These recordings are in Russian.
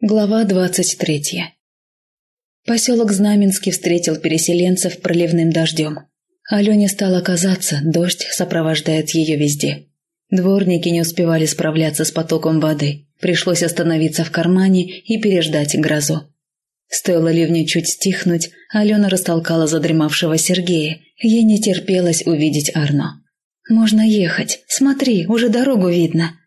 Глава двадцать третья. Поселок Знаменский встретил переселенцев проливным дождем. Алене стало казаться, дождь сопровождает ее везде. Дворники не успевали справляться с потоком воды. Пришлось остановиться в кармане и переждать грозу. Стоило ливню чуть стихнуть, Алена растолкала задремавшего Сергея. Ей не терпелось увидеть Арно. «Можно ехать. Смотри, уже дорогу видно».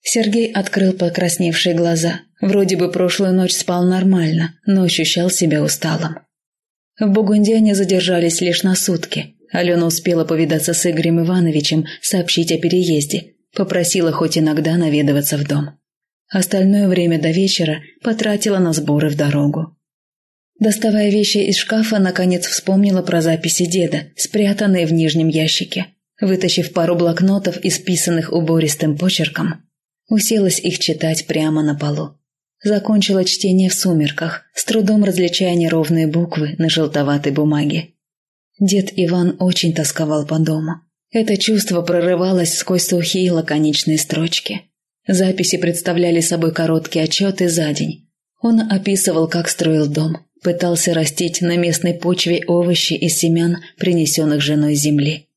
Сергей открыл покрасневшие глаза. Вроде бы прошлую ночь спал нормально, но ощущал себя усталым. В Бугунде они задержались лишь на сутки. Алена успела повидаться с Игорем Ивановичем, сообщить о переезде. Попросила хоть иногда наведываться в дом. Остальное время до вечера потратила на сборы в дорогу. Доставая вещи из шкафа, наконец вспомнила про записи деда, спрятанные в нижнем ящике. Вытащив пару блокнотов, исписанных убористым почерком, Уселась их читать прямо на полу. Закончила чтение в сумерках, с трудом различая неровные буквы на желтоватой бумаге. Дед Иван очень тосковал по дому. Это чувство прорывалось сквозь сухие лаконичные строчки. Записи представляли собой короткие отчеты за день. Он описывал, как строил дом, пытался растить на местной почве овощи из семян, принесенных женой земли.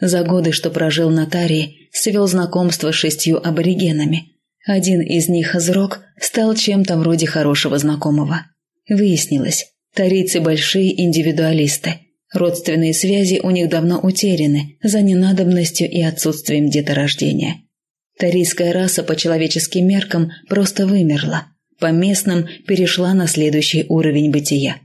За годы, что прожил на Тарии, свел знакомство с шестью аборигенами. Один из них, Зрок, стал чем-то вроде хорошего знакомого. Выяснилось, тарийцы большие индивидуалисты. Родственные связи у них давно утеряны за ненадобностью и отсутствием деторождения. Тарийская раса по человеческим меркам просто вымерла, по местным перешла на следующий уровень бытия.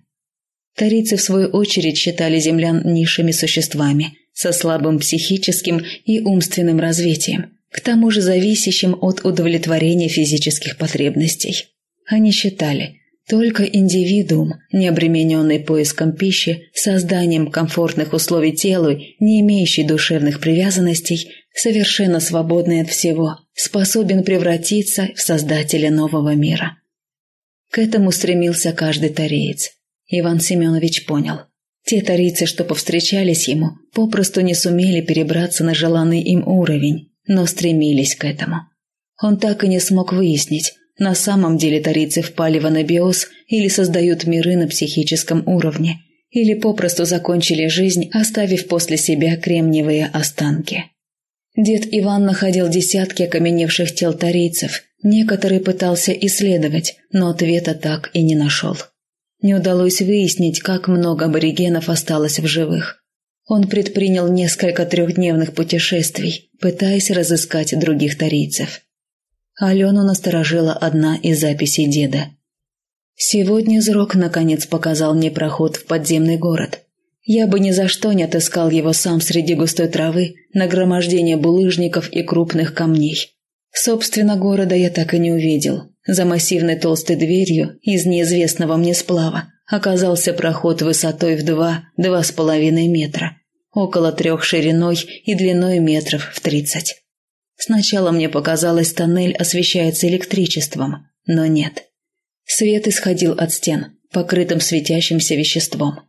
Тарийцы, в свою очередь, считали землян низшими существами – со слабым психическим и умственным развитием, к тому же зависящим от удовлетворения физических потребностей. Они считали, только индивидуум, не обремененный поиском пищи, созданием комфортных условий телу, не имеющий душевных привязанностей, совершенно свободный от всего, способен превратиться в создателя нового мира. К этому стремился каждый тареец. Иван Семенович понял – те тарийцы, что повстречались ему, попросту не сумели перебраться на желанный им уровень, но стремились к этому. Он так и не смог выяснить, на самом деле тарийцы впали в анабиоз или создают миры на психическом уровне, или попросту закончили жизнь, оставив после себя кремниевые останки. Дед Иван находил десятки окаменевших тел тарийцев, некоторые пытался исследовать, но ответа так и не нашел. Не удалось выяснить, как много аборигенов осталось в живых. Он предпринял несколько трехдневных путешествий, пытаясь разыскать других тарийцев. Алену насторожила одна из записей деда. «Сегодня Зрок наконец показал мне проход в подземный город. Я бы ни за что не отыскал его сам среди густой травы, нагромождения булыжников и крупных камней. Собственно, города я так и не увидел, за массивной толстой дверью из неизвестного мне сплава оказался проход высотой в два-два с половиной метра, около трех шириной и длиной метров в тридцать. Сначала мне показалось, тоннель освещается электричеством, но нет. Свет исходил от стен, покрытым светящимся веществом.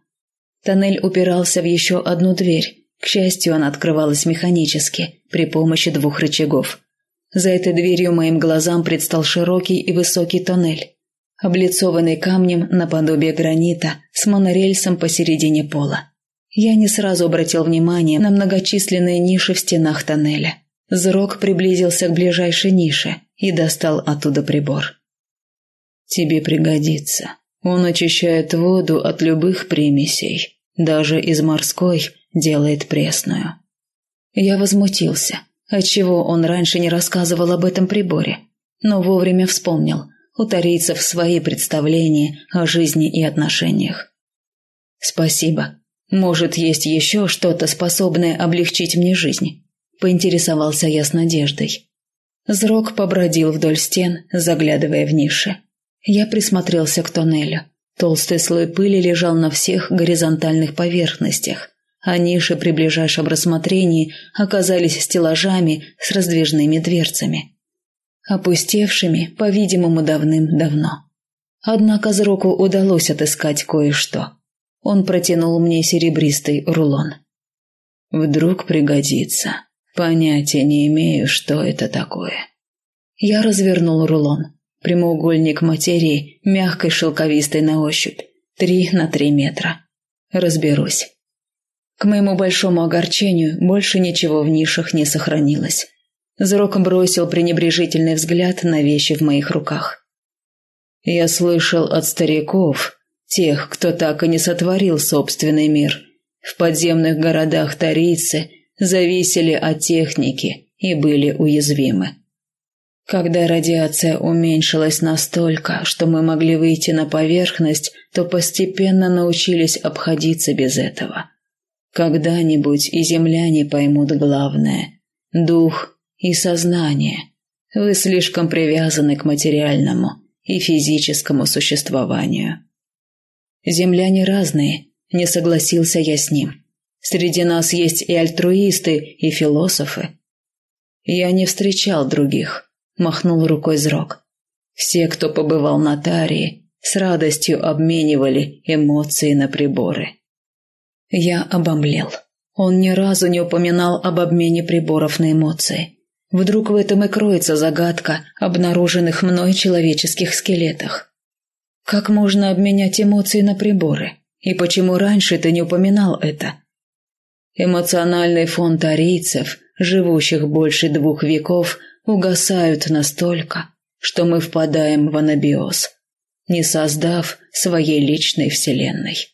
Тоннель упирался в еще одну дверь. К счастью, она открывалась механически, при помощи двух рычагов – за этой дверью моим глазам предстал широкий и высокий тоннель, облицованный камнем наподобие гранита с монорельсом посередине пола. Я не сразу обратил внимание на многочисленные ниши в стенах тоннеля. Зрок приблизился к ближайшей нише и достал оттуда прибор. «Тебе пригодится. Он очищает воду от любых примесей, даже из морской делает пресную». Я возмутился – Отчего он раньше не рассказывал об этом приборе? Но вовремя вспомнил. У тарийцев свои представления о жизни и отношениях. «Спасибо. Может, есть еще что-то, способное облегчить мне жизнь?» Поинтересовался я с надеждой. Зрок побродил вдоль стен, заглядывая в ниши. Я присмотрелся к тоннелю. Толстый слой пыли лежал на всех горизонтальных поверхностях, а ниши при ближайшем рассмотрении оказались стеллажами с раздвижными дверцами, опустевшими, по-видимому, давным-давно. Однако Зроку удалось отыскать кое-что. Он протянул мне серебристый рулон. «Вдруг пригодится. Понятия не имею, что это такое». Я развернул рулон. Прямоугольник материи, мягкой шелковистой на ощупь. Три на три метра. Разберусь. К моему большому огорчению больше ничего в нишах не сохранилось. Зрок бросил пренебрежительный взгляд на вещи в моих руках. Я слышал от стариков, тех, кто так и не сотворил собственный мир. В подземных городах тарийцы зависели от техники и были уязвимы. Когда радиация уменьшилась настолько, что мы могли выйти на поверхность, то постепенно научились обходиться без этого. Когда-нибудь и земляне поймут главное – дух и сознание. Вы слишком привязаны к материальному и физическому существованию. Земляне разные, не согласился я с ним. Среди нас есть и альтруисты, и философы. Я не встречал других, махнул рукой Зрок. Все, кто побывал на Тарии, с радостью обменивали эмоции на приборы. Я обомлел. Он ни разу не упоминал об обмене приборов на эмоции. Вдруг в этом и кроется загадка обнаруженных мной человеческих скелетах. Как можно обменять эмоции на приборы? И почему раньше ты не упоминал это? Эмоциональный фон арийцев, живущих больше двух веков, угасают настолько, что мы впадаем в анабиоз, не создав своей личной вселенной.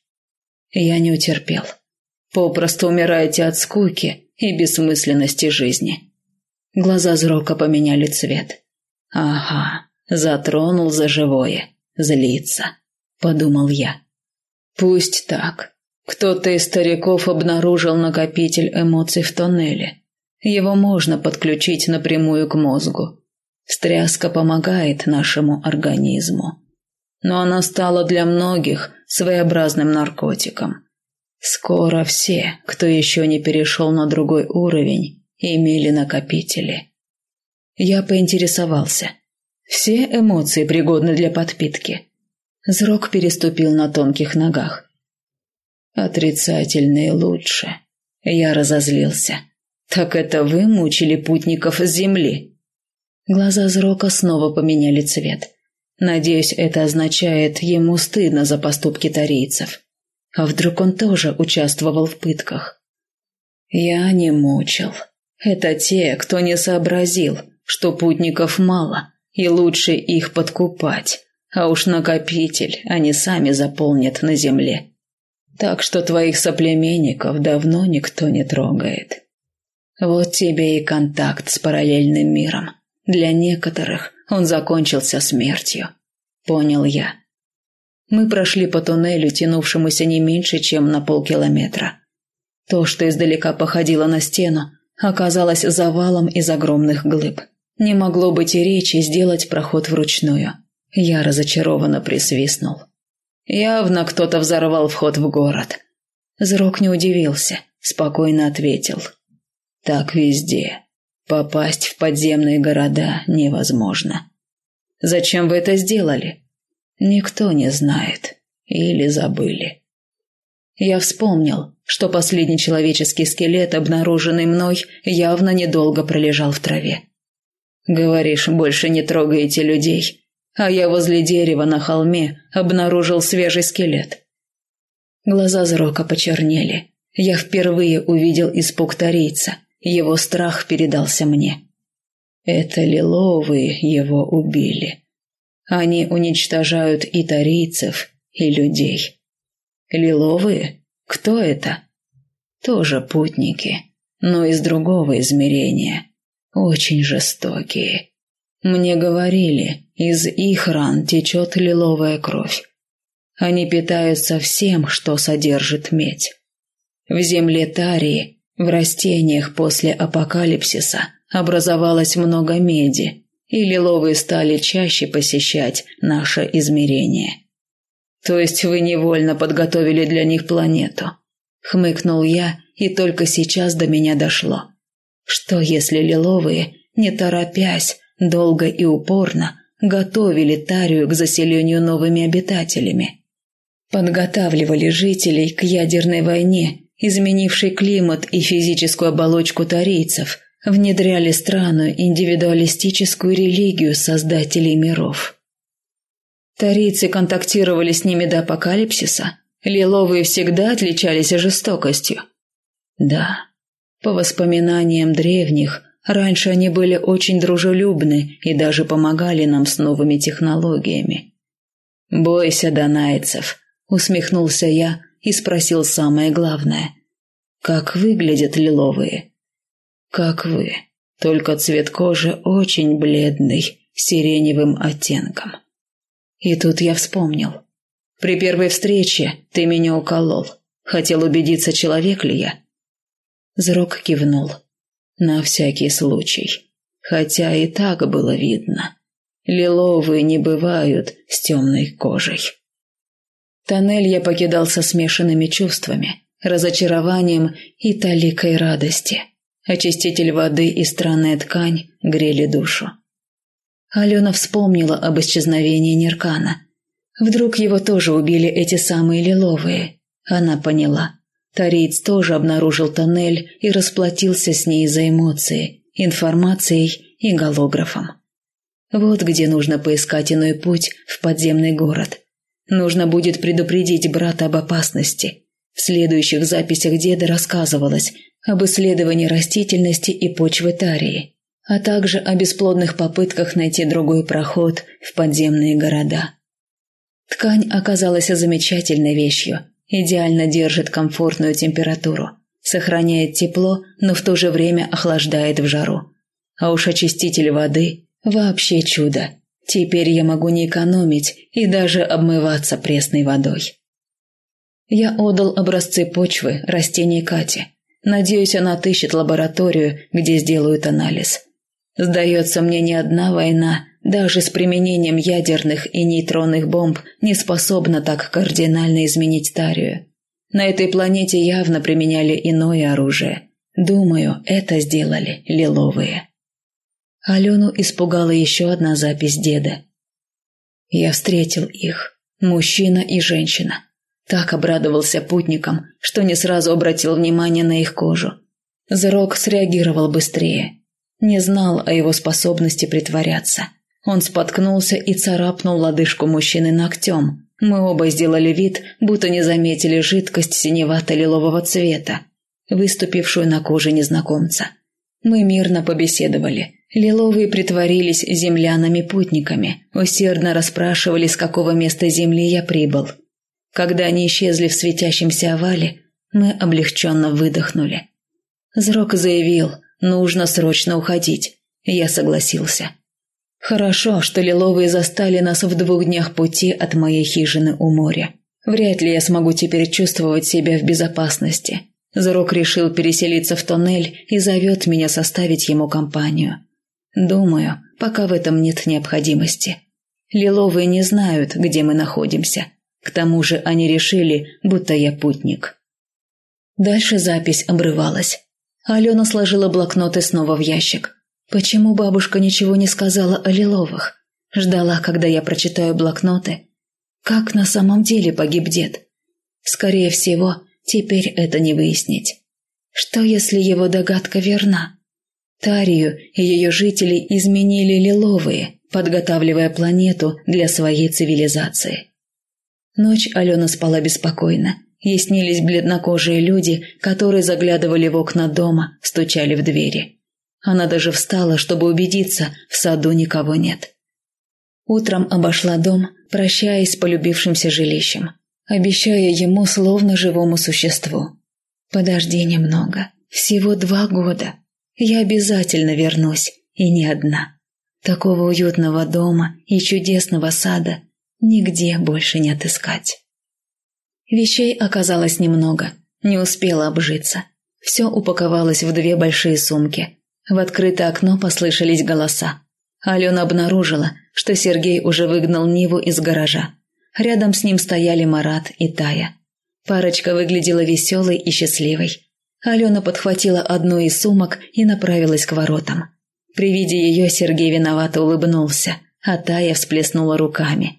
Я не утерпел. Попросту умираете от скуки и бессмысленности жизни. Глаза Зрока поменяли цвет. «Ага, затронул за живое. Злится», — подумал я. «Пусть так. Кто-то из стариков обнаружил накопитель эмоций в тоннеле. Его можно подключить напрямую к мозгу. Стряска помогает нашему организму. Но она стала для многих своеобразным наркотиком. Скоро все, кто еще не перешел на другой уровень, имели накопители. Я поинтересовался. Все эмоции пригодны для подпитки. Зрок переступил на тонких ногах. Отрицательные лучше. Я разозлился. Так это вы мучили путников с земли? Глаза Зрока снова поменяли цвет. Надеюсь, это означает, ему стыдно за поступки тарийцев. А вдруг он тоже участвовал в пытках? Я не мучил. Это те, кто не сообразил, что путников мало, и лучше их подкупать, а уж накопитель они сами заполнят на земле. Так что твоих соплеменников давно никто не трогает. Вот тебе и контакт с параллельным миром. Для некоторых он закончился смертью. Понял я. Мы прошли по туннелю, тянувшемуся не меньше, чем на полкилометра. То, что издалека походило на стену, оказалось завалом из огромных глыб. Не могло быть и речи сделать проход вручную. Я разочарованно присвистнул. Явно кто-то взорвал вход в город. Зрок не удивился, спокойно ответил. Так везде. Попасть в подземные города невозможно. Зачем вы это сделали? Никто не знает. Или забыли. Я вспомнил, что последний человеческий скелет, обнаруженный мной, явно недолго пролежал в траве. «Говоришь, больше не трогаете людей, а я возле дерева на холме обнаружил свежий скелет». Глаза Зрока почернели. Я впервые увидел испуг тарийца, его страх передался мне. Это лиловые его убили. Они уничтожают и тарийцев, и людей. Лиловые? Кто это? Тоже путники, но из другого измерения. Очень жестокие. Мне говорили, из их ран течет лиловая кровь. Они питаются всем, что содержит медь. В земле Тарии, в растениях после апокалипсиса образовалось много меди, и лиловые стали чаще посещать наше измерение. То есть вы невольно подготовили для них планету. Хмыкнул я, и только сейчас до меня дошло. Что если лиловые, не торопясь, долго и упорно, готовили Тарию к заселению новыми обитателями? Подготавливали жителей к ядерной войне, изменившей климат и физическую оболочку тарийцев, внедряли странную индивидуалистическую религию создателей миров – Тарийцы контактировали с ними до апокалипсиса. Лиловые всегда отличались жестокостью. Да, по воспоминаниям древних, раньше они были очень дружелюбны и даже помогали нам с новыми технологиями. «Бойся, донайцев», — усмехнулся я и спросил самое главное. «Как выглядят лиловые?» «Как вы, только цвет кожи очень бледный, сиреневым оттенком». И тут я вспомнил. При первой встрече ты меня уколол. Хотел убедиться, человек ли я. Зрок кивнул. На всякий случай. Хотя и так было видно. Лиловые не бывают с темной кожей. Тоннель я покидал со смешанными чувствами, разочарованием и таликой радости. Очиститель воды и странная ткань грели душу. Алена вспомнила об исчезновении Неркана. Вдруг его тоже убили эти самые лиловые. Она поняла. Тариц тоже обнаружил тоннель и расплатился с ней за эмоции, информацией и голографом. Вот где нужно поискать иной путь в подземный город. Нужно будет предупредить брата об опасности. В следующих записях деда рассказывалось об исследовании растительности и почвы Тарии а также о бесплодных попытках найти другой проход в подземные города. Ткань оказалась замечательной вещью, идеально держит комфортную температуру, сохраняет тепло, но в то же время охлаждает в жару. А уж очиститель воды – вообще чудо. Теперь я могу не экономить и даже обмываться пресной водой. Я отдал образцы почвы растений Кате. Надеюсь, она отыщет лабораторию, где сделают анализ – Сдается мне, ни одна война, даже с применением ядерных и нейтронных бомб, не способна так кардинально изменить Тарию. На этой планете явно применяли иное оружие. Думаю, это сделали лиловые. Алену испугала еще одна запись деда. Я встретил их, мужчина и женщина. Так обрадовался путникам, что не сразу обратил внимание на их кожу. Зрок среагировал быстрее – не знал о его способности притворяться. Он споткнулся и царапнул лодыжку мужчины ногтем. Мы оба сделали вид, будто не заметили жидкость синевато-лилового цвета, выступившую на коже незнакомца. Мы мирно побеседовали. Лиловые притворились землянами-путниками, усердно расспрашивали, с какого места земли я прибыл. Когда они исчезли в светящемся овале, мы облегченно выдохнули. Зрок заявил – Нужно срочно уходить. Я согласился. Хорошо, что лиловые застали нас в двух днях пути от моей хижины у моря. Вряд ли я смогу теперь чувствовать себя в безопасности. Зрок решил переселиться в тоннель и зовет меня составить ему компанию. Думаю, пока в этом нет необходимости. Лиловые не знают, где мы находимся. К тому же они решили, будто я путник. Дальше запись обрывалась. Алена сложила блокноты снова в ящик. Почему бабушка ничего не сказала о Лиловых? Ждала, когда я прочитаю блокноты. Как на самом деле погиб дед? Скорее всего, теперь это не выяснить. Что, если его догадка верна? Тарию и ее жители изменили лиловые, подготавливая планету для своей цивилизации. Ночь Алена спала беспокойно. Ей снились бледнокожие люди, которые заглядывали в окна дома, стучали в двери. Она даже встала, чтобы убедиться, в саду никого нет. Утром обошла дом, прощаясь с полюбившимся жилищем, обещая ему словно живому существу. «Подожди немного, всего два года. Я обязательно вернусь, и не одна. Такого уютного дома и чудесного сада нигде больше не отыскать». Вещей оказалось немного, не успела обжиться. Все упаковалось в две большие сумки. В открытое окно послышались голоса. Алена обнаружила, что Сергей уже выгнал Ниву из гаража. Рядом с ним стояли Марат и Тая. Парочка выглядела веселой и счастливой. Алена подхватила одну из сумок и направилась к воротам. При виде ее Сергей виновато улыбнулся, а Тая всплеснула руками.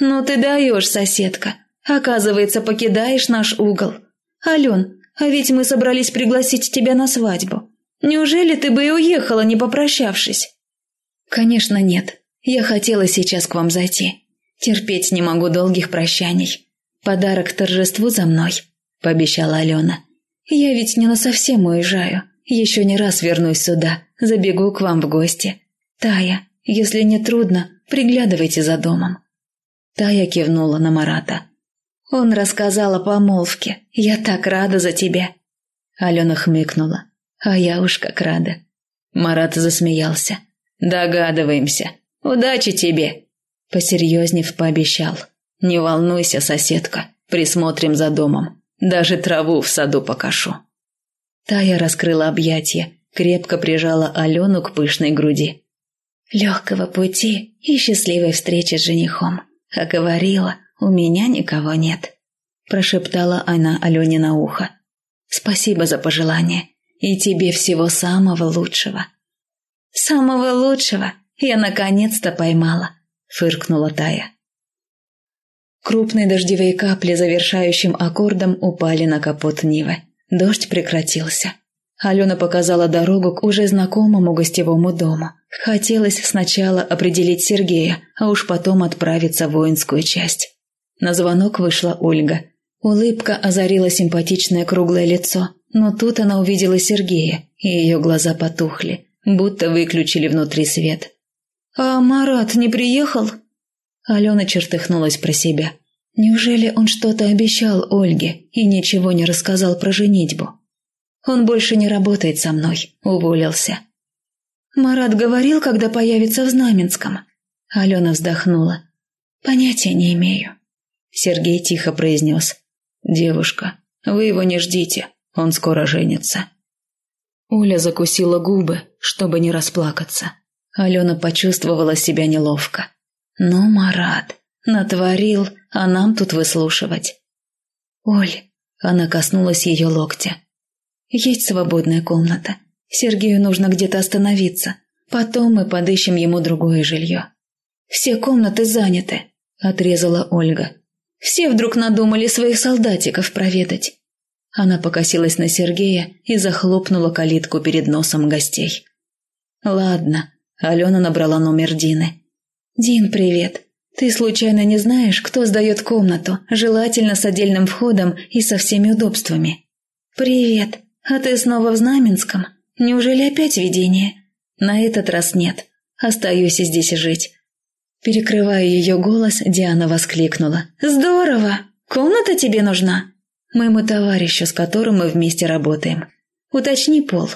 «Ну ты даешь, соседка! Оказывается, покидаешь наш угол. Ален, а ведь мы собрались пригласить тебя на свадьбу. Неужели ты бы и уехала, не попрощавшись? Конечно, нет. Я хотела сейчас к вам зайти. Терпеть не могу долгих прощаний. Подарок торжеству за мной», – пообещала Алена. «Я ведь не насовсем уезжаю. Еще не раз вернусь сюда, забегу к вам в гости. Тая, если не трудно, приглядывайте за домом». Тая кивнула на Марата. «Он рассказал о помолвке. Я так рада за тебя». Алена хмыкнула. «А я уж как рада». Марат засмеялся. «Догадываемся. Удачи тебе!» Посерьезнев пообещал. «Не волнуйся, соседка, присмотрим за домом. Даже траву в саду покашу». Тая раскрыла объятия, крепко прижала Алену к пышной груди. «Легкого пути и счастливой встречи с женихом. А говорила, у меня никого нет», – прошептала она Алене на ухо. «Спасибо за пожелание, и тебе всего самого лучшего». «Самого лучшего я наконец-то поймала», – фыркнула Тая. Крупные дождевые капли завершающим аккордом упали на капот Нивы. Дождь прекратился. Алена показала дорогу к уже знакомому гостевому дому. Хотелось сначала определить Сергея, а уж потом отправиться в воинскую часть. На звонок вышла Ольга. Улыбка озарила симпатичное круглое лицо, но тут она увидела Сергея, и ее глаза потухли, будто выключили внутри свет. «А Марат не приехал?» Алена чертыхнулась про себя. Неужели он что-то обещал Ольге и ничего не рассказал про женитьбу? Он больше не работает со мной, уволился. Марат говорил, когда появится в Знаменском. Алена вздохнула. Понятия не имею. Сергей тихо произнес. Девушка, вы его не ждите, он скоро женится. Оля закусила губы, чтобы не расплакаться. Алена почувствовала себя неловко. Но Марат натворил, а нам тут выслушивать. Оль, она коснулась ее локтя. Есть свободная комната. Сергею нужно где-то остановиться. Потом мы подыщем ему другое жилье. Все комнаты заняты, отрезала Ольга. Все вдруг надумали своих солдатиков проведать. Она покосилась на Сергея и захлопнула калитку перед носом гостей. «Ладно», — Алена набрала номер Дины. «Дин, привет. Ты случайно не знаешь, кто сдает комнату, желательно с отдельным входом и со всеми удобствами?» «Привет. А ты снова в Знаменском? Неужели опять видение?» «На этот раз нет. Остаюсь здесь жить». Перекрывая ее голос, Диана воскликнула. «Здорово! Комната тебе нужна?» моему товарищу, с которым мы вместе работаем. Уточни пол».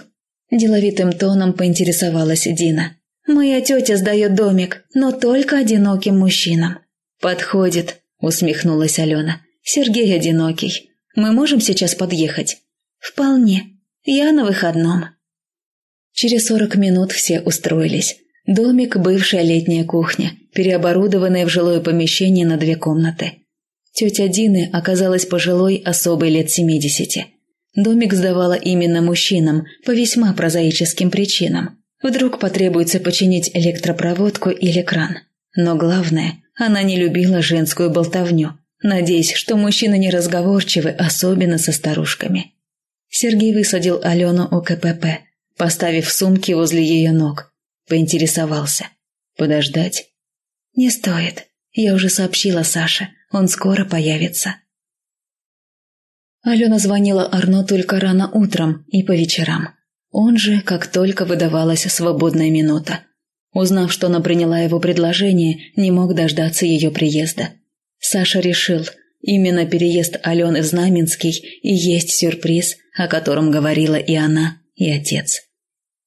Деловитым тоном поинтересовалась Дина. «Моя тетя сдает домик, но только одиноким мужчинам». «Подходит», — усмехнулась Алена. «Сергей одинокий. Мы можем сейчас подъехать?» «Вполне. Я на выходном». Через сорок минут все устроились. Домик – бывшая летняя кухня, переоборудованная в жилое помещение на две комнаты. Тетя Дины оказалась пожилой особой лет семидесяти. Домик сдавала именно мужчинам по весьма прозаическим причинам. Вдруг потребуется починить электропроводку или кран. Но главное, она не любила женскую болтовню, надеясь, что мужчины неразговорчивы, особенно со старушками. Сергей высадил Алену у КПП, поставив сумки возле ее ног. Поинтересовался. «Подождать?» «Не стоит. Я уже сообщила Саше. Он скоро появится. Алена звонила Арно только рано утром и по вечерам. Он же, как только выдавалась свободная минута. Узнав, что она приняла его предложение, не мог дождаться ее приезда. Саша решил, именно переезд Алены в Знаменский и есть сюрприз, о котором говорила и она, и отец.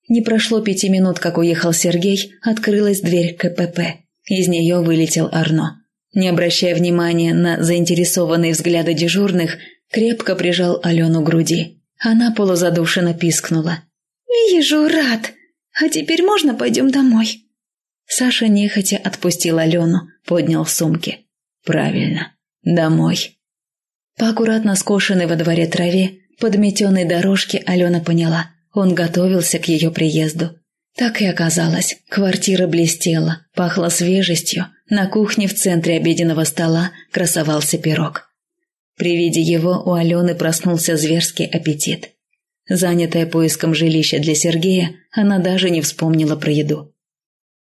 Не прошло пяти минут, как уехал Сергей, открылась дверь КПП. Из нее вылетел Арно. Не обращая внимания на заинтересованные взгляды дежурных, крепко прижал Алену к груди. Она полузадушенно пискнула. «Вижу, рад. А теперь можно пойдем домой?» Саша нехотя отпустил Алену, поднял сумки. «Правильно. Домой». По аккуратно скошенной во дворе траве, подметенной дорожке Алена поняла, он готовился к ее приезду. Так и оказалось, квартира блестела, пахла свежестью, на кухне в центре обеденного стола красовался пирог. При виде его у Алены проснулся зверский аппетит. Занятая поиском жилища для Сергея, она даже не вспомнила про еду.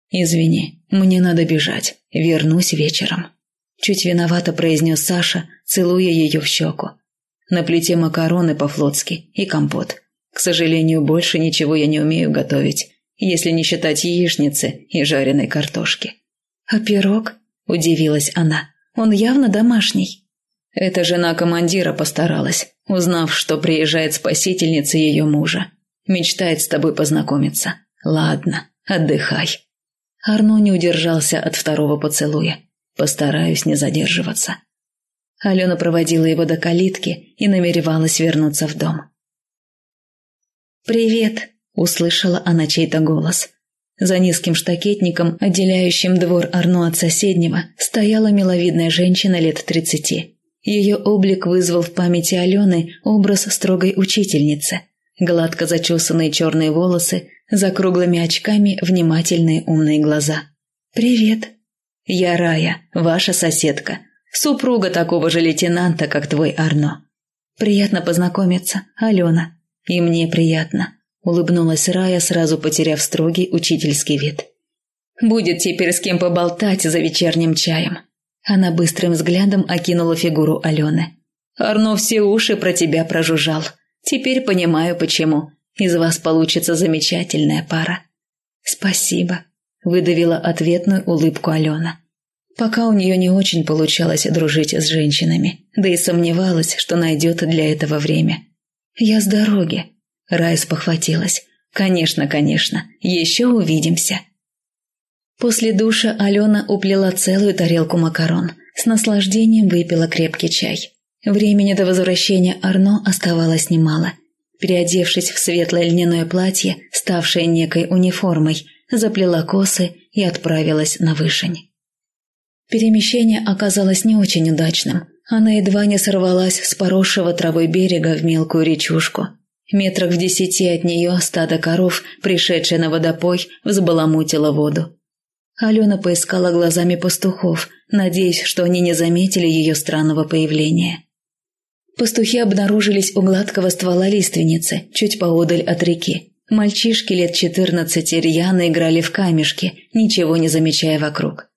«Извини, мне надо бежать, вернусь вечером». чуть виновато произнес Саша, целуя ее в щеку. На плите макароны по-флотски и компот. К сожалению, больше ничего я не умею готовить, если не считать яичницы и жареной картошки. «А пирог?» – удивилась она. «Он явно домашний». Эта жена командира постаралась, узнав, что приезжает спасительница ее мужа. Мечтает с тобой познакомиться. Ладно, отдыхай. Арно не удержался от второго поцелуя. Постараюсь не задерживаться. Алена проводила его до калитки и намеревалась вернуться в дом. «Привет!» – услышала она чей-то голос. За низким штакетником, отделяющим двор Арно от соседнего, стояла миловидная женщина лет тридцати. Ее облик вызвал в памяти Алены образ строгой учительницы. Гладко зачесанные черные волосы, за круглыми очками внимательные умные глаза. «Привет!» «Я Рая, ваша соседка, супруга такого же лейтенанта, как твой Арно. Приятно познакомиться, Алена. И мне приятно», – улыбнулась Рая, сразу потеряв строгий учительский вид. «Будет теперь с кем поболтать за вечерним чаем». Она быстрым взглядом окинула фигуру Алены. «Арно все уши про тебя прожужжал. Теперь понимаю, почему. Из вас получится замечательная пара». «Спасибо», – выдавила ответную улыбку Алена. Пока у нее не очень получалось дружить с женщинами, да и сомневалась, что найдет для этого время. «Я с дороги», – Райс похватилась. «Конечно, конечно, еще увидимся». После душа Алена уплела целую тарелку макарон, с наслаждением выпила крепкий чай. Времени до возвращения Арно оставалось немало. Переодевшись в светлое льняное платье, ставшее некой униформой, заплела косы и отправилась на вышень. Перемещение оказалось не очень удачным. Она едва не сорвалась с поросшего травой берега в мелкую речушку. Метрах в десяти от нее стадо коров, пришедшее на водопой, взбаламутило воду. Алена поискала глазами пастухов, надеясь, что они не заметили ее странного появления. Пастухи обнаружились у гладкого ствола лиственницы, чуть поодаль от реки. Мальчишки лет четырнадцати рьяно играли в камешки, ничего не замечая вокруг.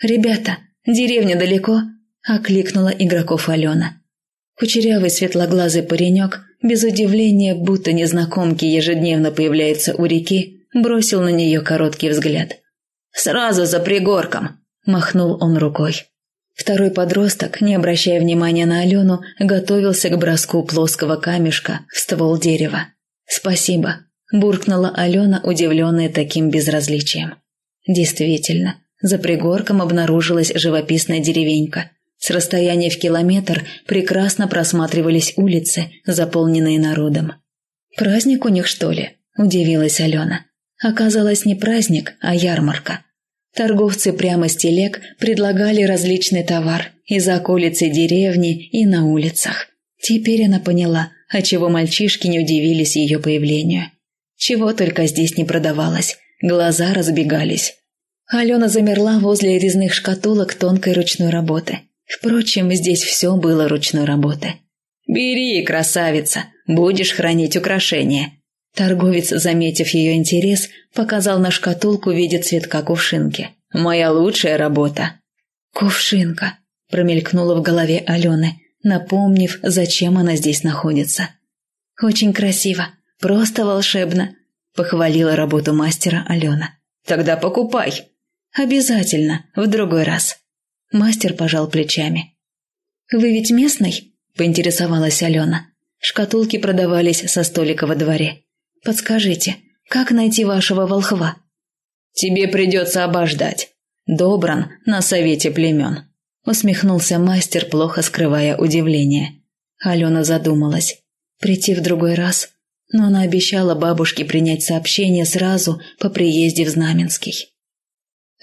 «Ребята, деревня далеко?» – окликнула игроков Алена. Кучерявый светлоглазый паренек, без удивления, будто незнакомки ежедневно появляется у реки, бросил на нее короткий взгляд – «Сразу за пригорком!» – махнул он рукой. Второй подросток, не обращая внимания на Алену, готовился к броску плоского камешка в ствол дерева. «Спасибо», – буркнула Алена, удивленная таким безразличием. Действительно, за пригорком обнаружилась живописная деревенька. С расстояния в километр прекрасно просматривались улицы, заполненные народом. «Праздник у них, что ли?» – удивилась Алена. Оказалось не праздник, а ярмарка. Торговцы прямо с телег предлагали различный товар и за околицей деревни, и на улицах. Теперь она поняла, отчего мальчишки не удивились ее появлению. Чего только здесь не продавалось, глаза разбегались. Алена замерла возле резных шкатулок тонкой ручной работы. Впрочем, здесь все было ручной работы. «Бери, красавица, будешь хранить украшения», Торговец, заметив ее интерес, показал на шкатулку в виде цветка кувшинки. «Моя лучшая работа». «Кувшинка», – промелькнула в голове Алены, напомнив, зачем она здесь находится. «Очень красиво, просто волшебно», – похвалила работу мастера Алена. «Тогда покупай». «Обязательно, в другой раз». Мастер пожал плечами. «Вы ведь местный?» – поинтересовалась Алена. Шкатулки продавались со столика во дворе. Подскажите, как найти вашего волхва?» «Тебе придется обождать. Добран на совете племен», — усмехнулся мастер, плохо скрывая удивление. Алена задумалась. Прийти в другой раз, но она обещала бабушке принять сообщение сразу по приезде в Знаменский.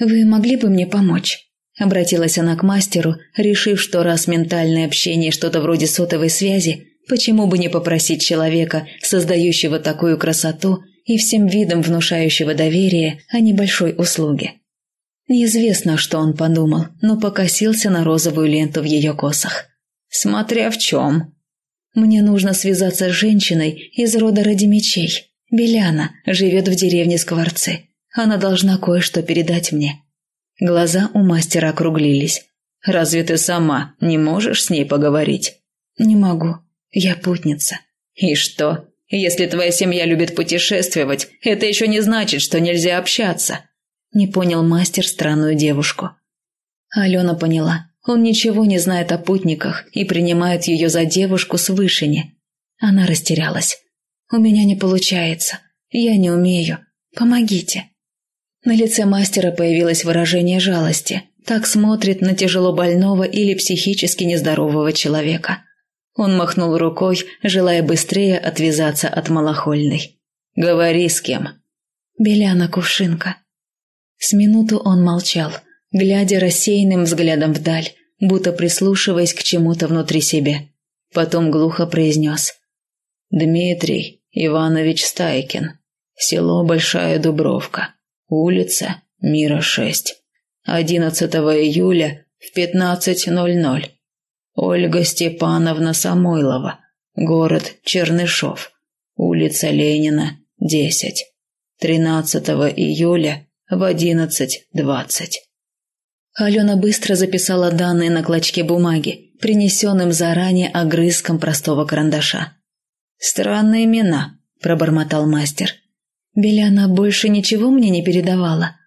«Вы могли бы мне помочь?» Обратилась она к мастеру, решив, что раз ментальное общение что-то вроде сотовой связи, Почему бы не попросить человека, создающего такую красоту и всем видом внушающего доверие, о небольшой услуге? Неизвестно, что он подумал, но покосился на розовую ленту в ее косах. «Смотря в чем». «Мне нужно связаться с женщиной из рода Радимичей. Беляна живет в деревне Скворцы. Она должна кое-что передать мне». Глаза у мастера округлились. Разве ты сама не можешь с ней поговорить?» «Не могу. Я путница». «И что? Если твоя семья любит путешествовать, это еще не значит, что нельзя общаться». Не понял мастер странную девушку. Алена поняла. Он ничего не знает о путниках и принимает ее за девушку с вышини. Она растерялась. «У меня не получается. Я не умею. Помогите». На лице мастера появилось выражение жалости. Так смотрит на тяжело больного или психически нездорового человека. Он махнул рукой, желая быстрее отвязаться от малохольной. «Говори с кем?» «Беляна Кувшинка». С минуту он молчал, глядя рассеянным взглядом вдаль, будто прислушиваясь к чему-то внутри себя. Потом глухо произнес. «Дмитрий Иванович Стайкин. Село Большая Дубровка. Улица Мира 6. 11 июля в 15.00. Ольга Степановна Самойлова. Город Чернышов. Улица Ленина, 10. 13 июля в 11.20. Алена быстро записала данные на клочке бумаги, принесенным заранее огрызком простого карандаша. «Странные имена», – пробормотал мастер. «Беляна больше ничего мне не передавала?»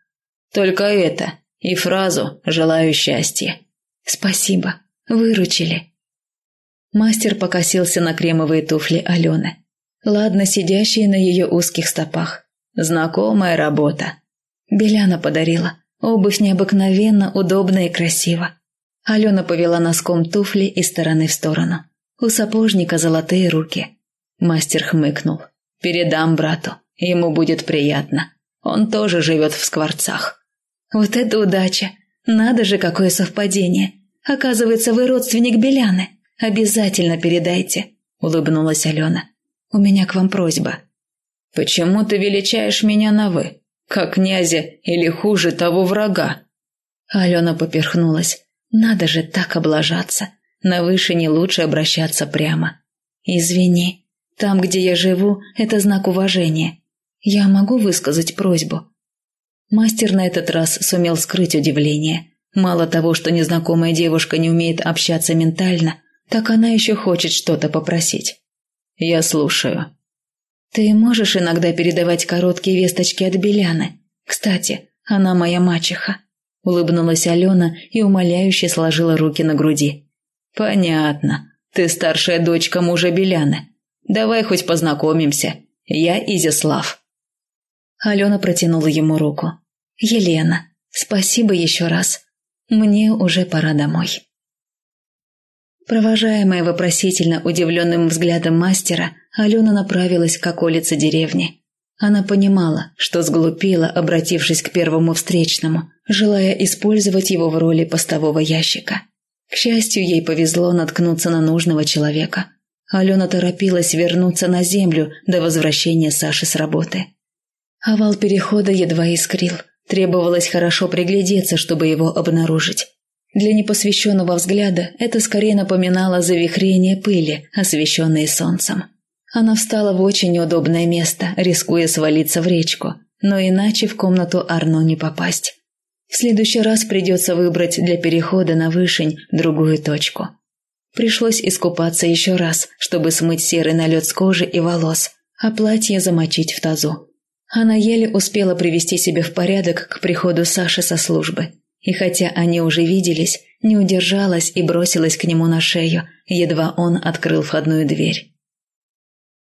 «Только это и фразу «желаю счастья». «Спасибо, выручили». Мастер покосился на кремовые туфли Алены. Ладно, сидящие на ее узких стопах. Знакомая работа. Беляна подарила. Обувь необыкновенно удобна и красива. Алена повела носком туфли из стороны в сторону. У сапожника золотые руки. Мастер хмыкнул. «Передам брату. Ему будет приятно. Он тоже живет в скворцах». «Вот это удача! Надо же, какое совпадение! Оказывается, вы родственник Беляны. Обязательно передайте», – улыбнулась Алена. «У меня к вам просьба». «Почему ты величаешь меня на «вы»? Как князя или хуже того врага?» Алена поперхнулась. «Надо же так облажаться. На выше не лучше обращаться прямо. Извини, там, где я живу, это знак уважения. Я могу высказать просьбу?» Мастер на этот раз сумел скрыть удивление. Мало того, что незнакомая девушка не умеет общаться ментально, так она еще хочет что-то попросить. «Я слушаю», «Ты можешь иногда передавать короткие весточки от Беляны? Кстати, она моя мачеха», – улыбнулась Алена и умоляюще сложила руки на груди. «Понятно. Ты старшая дочка мужа Беляны. Давай хоть познакомимся. Я Изяслав». Алена протянула ему руку. «Елена, спасибо еще раз. Мне уже пора домой». Провожаемая вопросительно удивленным взглядом мастера, Алена направилась к околице деревни. Она понимала, что сглупила, обратившись к первому встречному, желая использовать его в роли постового ящика. К счастью, ей повезло наткнуться на нужного человека. Алена торопилась вернуться на землю до возвращения Саши с работы. Овал перехода едва искрил. Требовалось хорошо приглядеться, чтобы его обнаружить. Для непосвященного взгляда это скорее напоминало завихрение пыли, освещенной солнцем. Она встала в очень неудобное место, рискуя свалиться в речку, но иначе в комнату Арно не попасть. В следующий раз придется выбрать для перехода на вышень другую точку. Пришлось искупаться еще раз, чтобы смыть серый налет с кожи и волос, а платье замочить в тазу. Она еле успела привести себя в порядок к приходу Саши со службы. И хотя они уже виделись, не удержалась и бросилась к нему на шею, едва он открыл входную дверь.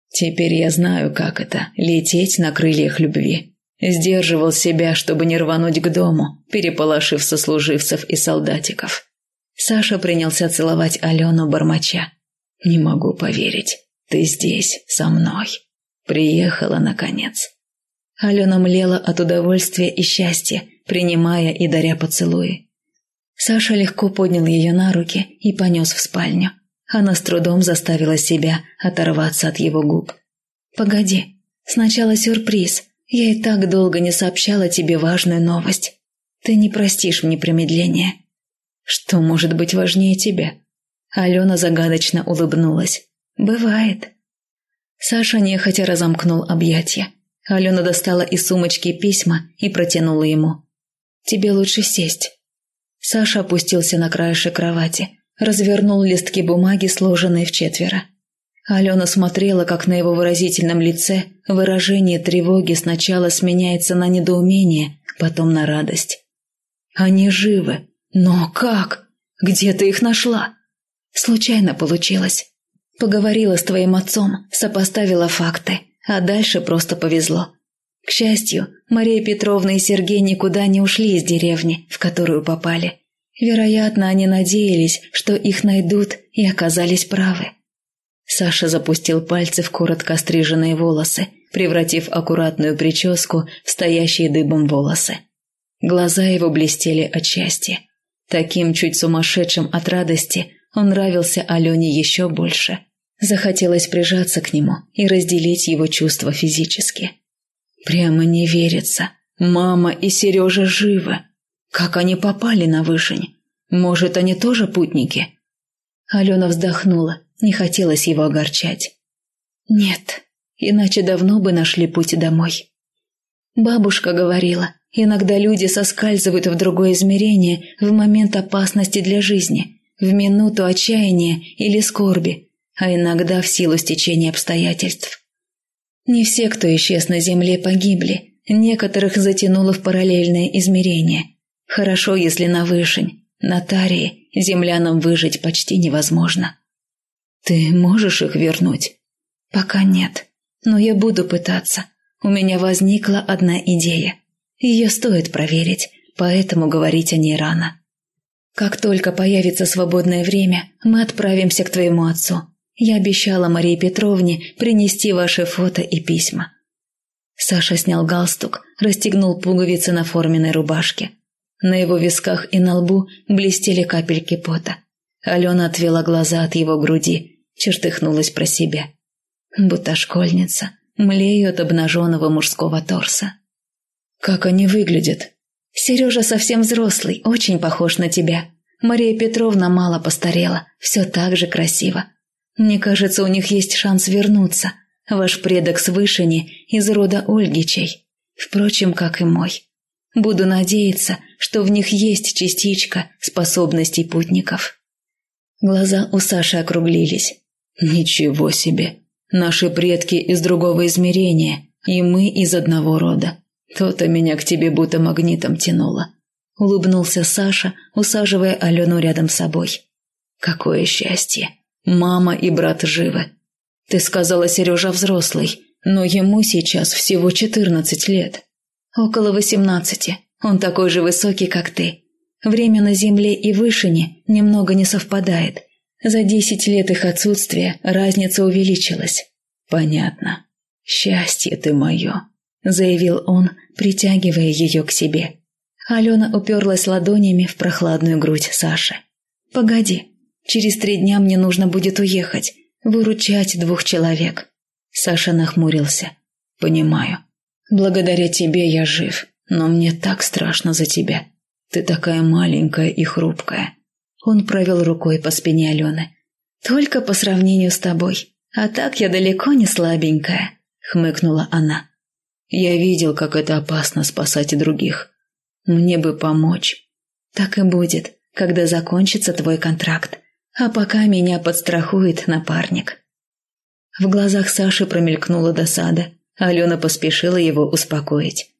Теперь я знаю, как это – лететь на крыльях любви. Сдерживал себя, чтобы не рвануть к дому, переполошив сослуживцев и солдатиков. Саша принялся целовать Алену бормоча. «Не могу поверить, ты здесь, со мной. Приехала, наконец». Алена млела от удовольствия и счастья, принимая и даря поцелуи. Саша легко поднял ее на руки и понес в спальню. Она с трудом заставила себя оторваться от его губ. «Погоди, сначала сюрприз. Я и так долго не сообщала тебе важную новость. Ты не простишь мне промедления. Что может быть важнее тебя?» Алена загадочно улыбнулась. «Бывает». Саша нехотя разомкнул объятия. Алена достала из сумочки письма и протянула ему. «Тебе лучше сесть». Саша опустился на краешек кровати, развернул листки бумаги, сложенные в четверо. Алена смотрела, как на его выразительном лице выражение тревоги сначала сменяется на недоумение, потом на радость. «Они живы. Но как? Где ты их нашла?» «Случайно получилось. Поговорила с твоим отцом, сопоставила факты, а дальше просто повезло. К счастью, Мария Петровна и Сергей никуда не ушли из деревни, в которую попали. Вероятно, они надеялись, что их найдут и оказались правы. Саша запустил пальцы в коротко стриженные волосы, превратив аккуратную прическу в стоящие дыбом волосы. Глаза его блестели от счастья. Таким чуть сумасшедшим от радости он нравился Алене еще больше. Захотелось прижаться к нему и разделить его чувства физически. Прямо не верится. Мама и Сережа живы. Как они попали на вышень? Может, они тоже путники? Алена вздохнула, не хотелось его огорчать. Нет, иначе давно бы нашли путь домой. Бабушка говорила, иногда люди соскальзывают в другое измерение в момент опасности для жизни, в минуту отчаяния или скорби, а иногда в силу стечения обстоятельств. Не все, кто исчез на земле, погибли. Некоторых затянуло в параллельное измерение. Хорошо, если на вышень. На Тарии землянам выжить почти невозможно. Ты можешь их вернуть? Пока нет. Но я буду пытаться. У меня возникла одна идея. Ее стоит проверить, поэтому говорить о ней рано. Как только появится свободное время, мы отправимся к твоему отцу. Я обещала Марии Петровне принести ваши фото и письма». Саша снял галстук, расстегнул пуговицы на форменной рубашке. На его висках и на лбу блестели капельки пота. Алена отвела глаза от его груди, чертыхнулась про себя. Будто школьница, млею от обнаженного мужского торса. «Как они выглядят?» «Сережа совсем взрослый, очень похож на тебя. Мария Петровна мало постарела, все так же красиво. Мне кажется, у них есть шанс вернуться. Ваш предок с Вышини из рода Ольгичей. Впрочем, как и мой. Буду надеяться, что в них есть частичка способностей путников. Глаза у Саши округлились. «Ничего себе! Наши предки из другого измерения, и мы из одного рода. То-то меня к тебе будто магнитом тянуло». Улыбнулся Саша, усаживая Алену рядом с собой. «Какое счастье! Мама и брат живы. Ты сказала, Сережа взрослый, но ему сейчас всего четырнадцать лет. Около восемнадцати. Он такой же высокий, как ты. Время на земле и вышине немного не совпадает. За десять лет их отсутствия разница увеличилась. Понятно. Счастье ты мое, заявил он, притягивая ее к себе. Алена уперлась ладонями в прохладную грудь Саши. «Погоди, Через три дня мне нужно будет уехать, выручать двух человек». Саша нахмурился. «Понимаю. Благодаря тебе я жив, но мне так страшно за тебя. Ты такая маленькая и хрупкая». Он провел рукой по спине Алены. «Только по сравнению с тобой. А так я далеко не слабенькая», — хмыкнула она. «Я видел, как это опасно спасать других. Мне бы помочь». «Так и будет, когда закончится твой контракт. А пока меня подстрахует напарник. В глазах Саши промелькнула досада. Алена поспешила его успокоить.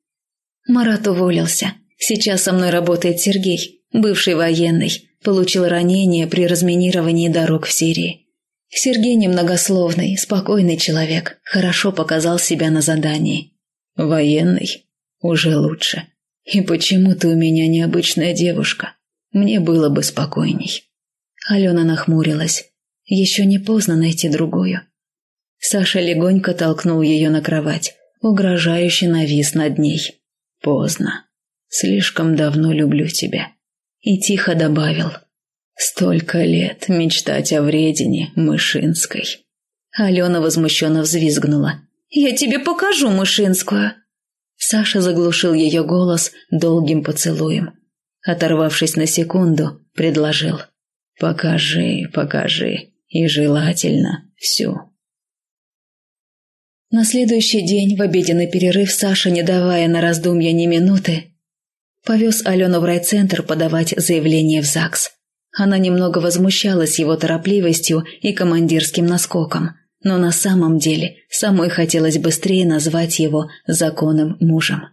Марат уволился. Сейчас со мной работает Сергей, бывший военный. Получил ранение при разминировании дорог в Сирии. Сергей немногословный, спокойный человек, хорошо показал себя на задании. Военный? Уже лучше. И почему ты у меня необычная девушка? Мне было бы спокойней. Алена нахмурилась. Еще не поздно найти другую. Саша легонько толкнул ее на кровать, угрожающе навис над ней. «Поздно. Слишком давно люблю тебя». И тихо добавил. «Столько лет мечтать о вредине Мышинской». Алена возмущенно взвизгнула. «Я тебе покажу Мышинскую!» Саша заглушил ее голос долгим поцелуем. Оторвавшись на секунду, предложил – Покажи, покажи, и желательно всю. На следующий день, в обеденный перерыв, Саша, не давая на раздумья ни минуты, Повез Алену в райцентр подавать заявление в ЗАГС. Она немного возмущалась его торопливостью и командирским наскоком, но на самом деле самой хотелось быстрее назвать его законным мужем.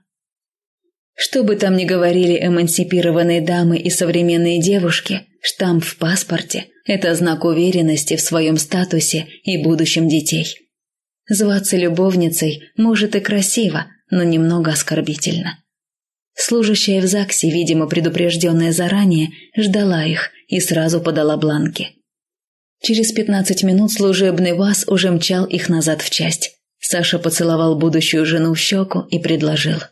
Что бы там ни говорили эмансипированные дамы и современные девушки, штамп в паспорте – это знак уверенности в своем статусе и будущем детей. Зваться любовницей может и красиво, но немного оскорбительно. Служащая в ЗАГСе, видимо, предупрежденная заранее, ждала их и сразу подала бланки. Через пятнадцать минут служебный ВАЗ уже мчал их назад в часть. Саша поцеловал будущую жену в щеку и предложил –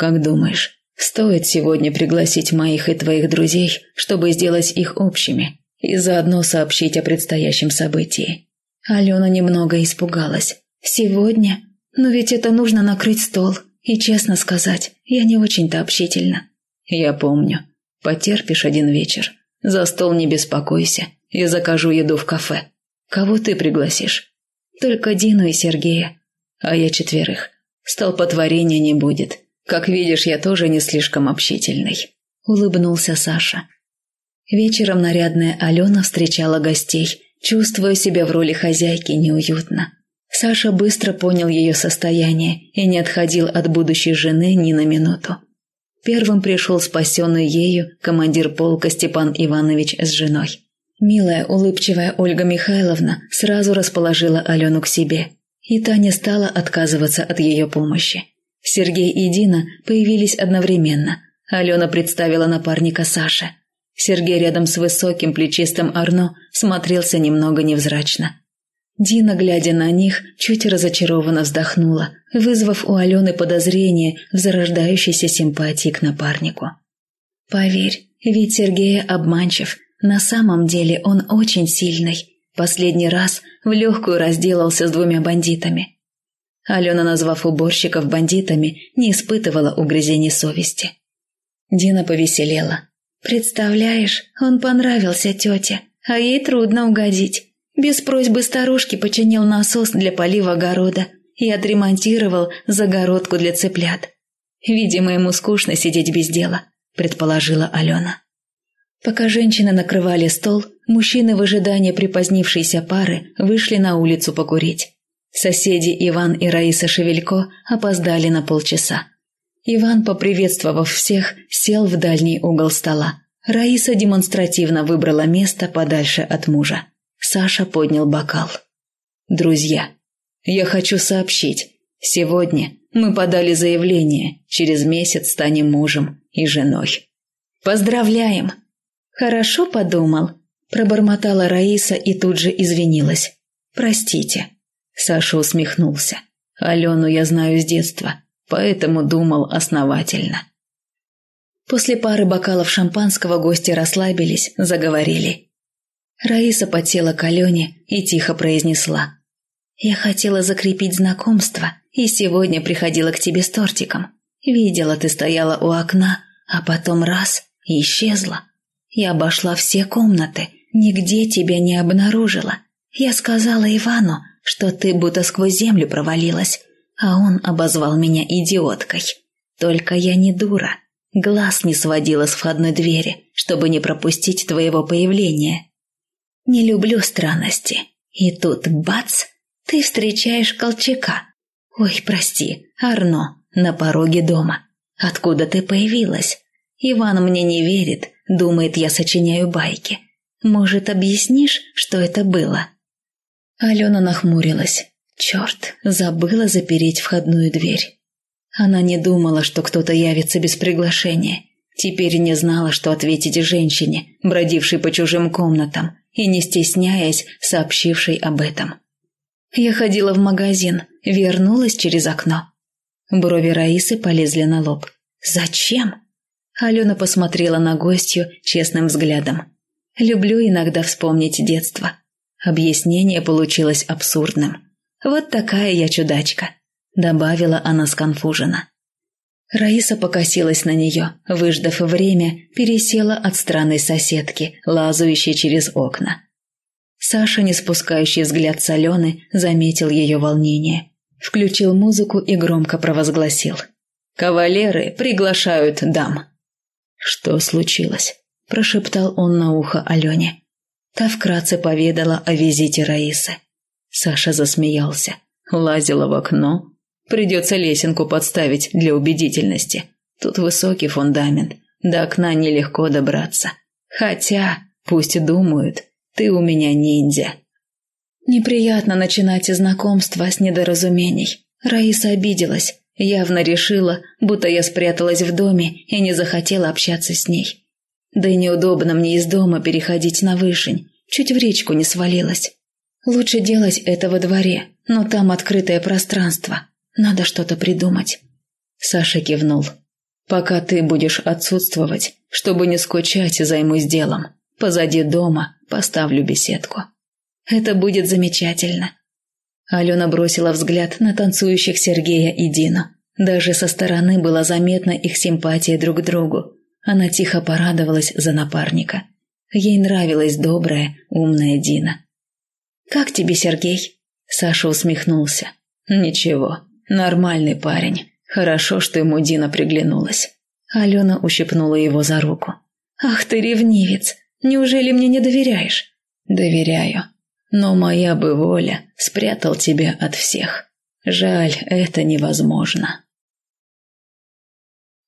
как думаешь, стоит сегодня пригласить моих и твоих друзей, чтобы сделать их общими и заодно сообщить о предстоящем событии?» Алена немного испугалась. «Сегодня? Но ведь это нужно накрыть стол. И честно сказать, я не очень-то общительна». «Я помню. Потерпишь один вечер. За стол не беспокойся. Я закажу еду в кафе. Кого ты пригласишь?» «Только Дину и Сергея. А я четверых. Столпотворения не будет. Как видишь, я тоже не слишком общительный», – улыбнулся Саша. Вечером нарядная Алена встречала гостей, чувствуя себя в роли хозяйки неуютно. Саша быстро понял ее состояние и не отходил от будущей жены ни на минуту. Первым пришел спасенный ею командир полка Степан Иванович с женой. Милая, улыбчивая Ольга Михайловна сразу расположила Алену к себе, и та не стала отказываться от ее помощи. Сергей и Дина появились одновременно. Алена представила напарника Саше. Сергей рядом с высоким плечистым Арно смотрелся немного невзрачно. Дина, глядя на них, чуть разочарованно вздохнула, вызвав у Алены подозрение в зарождающейся симпатии к напарнику. «Поверь, ведь Сергея обманчив. На самом деле он очень сильный. Последний раз в легкую разделался с двумя бандитами. Алена, назвав уборщиков бандитами, не испытывала угрызений совести. Дина повеселела. «Представляешь, он понравился тете, а ей трудно угодить. Без просьбы старушки починил насос для полива огорода и отремонтировал загородку для цыплят. Видимо, ему скучно сидеть без дела», – предположила Алена. Пока женщины накрывали стол, мужчины в ожидании припозднившейся пары вышли на улицу покурить. Соседи Иван и Раиса Шевелько опоздали на полчаса. Иван, поприветствовав всех, сел в дальний угол стола. Раиса демонстративно выбрала место подальше от мужа. Саша поднял бокал. «Друзья, я хочу сообщить. Сегодня мы подали заявление. Через месяц станем мужем и женой. Поздравляем!» «Хорошо подумал», – пробормотала Раиса и тут же извинилась. «Простите». Саша усмехнулся. Алену я знаю с детства, поэтому думал основательно. После пары бокалов шампанского гости расслабились, заговорили. Раиса подсела к Алене и тихо произнесла. «Я хотела закрепить знакомство, и сегодня приходила к тебе с тортиком. Видела, ты стояла у окна, а потом раз – исчезла. Я обошла все комнаты, нигде тебя не обнаружила. Я сказала Ивану, что ты будто сквозь землю провалилась, а он обозвал меня идиоткой. Только я не дура. Глаз не сводила с входной двери, чтобы не пропустить твоего появления. Не люблю странности. И тут бац, ты встречаешь Колчака. Ой, прости, Арно, на пороге дома. Откуда ты появилась? Иван мне не верит, думает, я сочиняю байки. Может, объяснишь, что это было?» Алена нахмурилась. Черт, забыла запереть входную дверь. Она не думала, что кто-то явится без приглашения. Теперь не знала, что ответить женщине, бродившей по чужим комнатам и, не стесняясь, сообщившей об этом. Я ходила в магазин, вернулась через окно. Брови Раисы полезли на лоб. «Зачем?» Алена посмотрела на гостью честным взглядом. «Люблю иногда вспомнить детство. Объяснение получилось абсурдным. «Вот такая я чудачка», — добавила она сконфуженно. Раиса покосилась на нее, выждав время, пересела от странной соседки, лазающей через окна. Саша, не спускающий взгляд с Алены, заметил ее волнение. Включил музыку и громко провозгласил. «Кавалеры приглашают дам». «Что случилось?» – прошептал он на ухо Алене. Та вкратце поведала о визите Раисы. Саша засмеялся. Лазила в окно. Придется лесенку подставить для убедительности. Тут высокий фундамент. До окна нелегко добраться. Хотя, пусть думают, ты у меня ниндзя. Неприятно начинать знакомство с недоразумений. Раиса обиделась, явно решила, будто я спряталась в доме и не захотела общаться с ней. Да и неудобно мне из дома переходить на вышень, чуть в речку не свалилась. Лучше делать это во дворе, но там открытое пространство. Надо что-то придумать. Саша кивнул. Пока ты будешь отсутствовать, чтобы не скучать, займусь делом. Позади дома поставлю беседку. Это будет замечательно. Алена бросила взгляд на танцующих Сергея и Дину. Даже со стороны была заметна их симпатия друг к другу. Она тихо порадовалась за напарника. Ей нравилась добрая, умная Дина. «Как тебе, Сергей?» Саша усмехнулся. «Ничего, нормальный парень. Хорошо, что ему Дина приглянулась». Алена ущипнула его за руку. «Ах ты ревнивец! Неужели мне не доверяешь?» «Доверяю. Но моя бы воля спрятал тебя от всех. Жаль, это невозможно».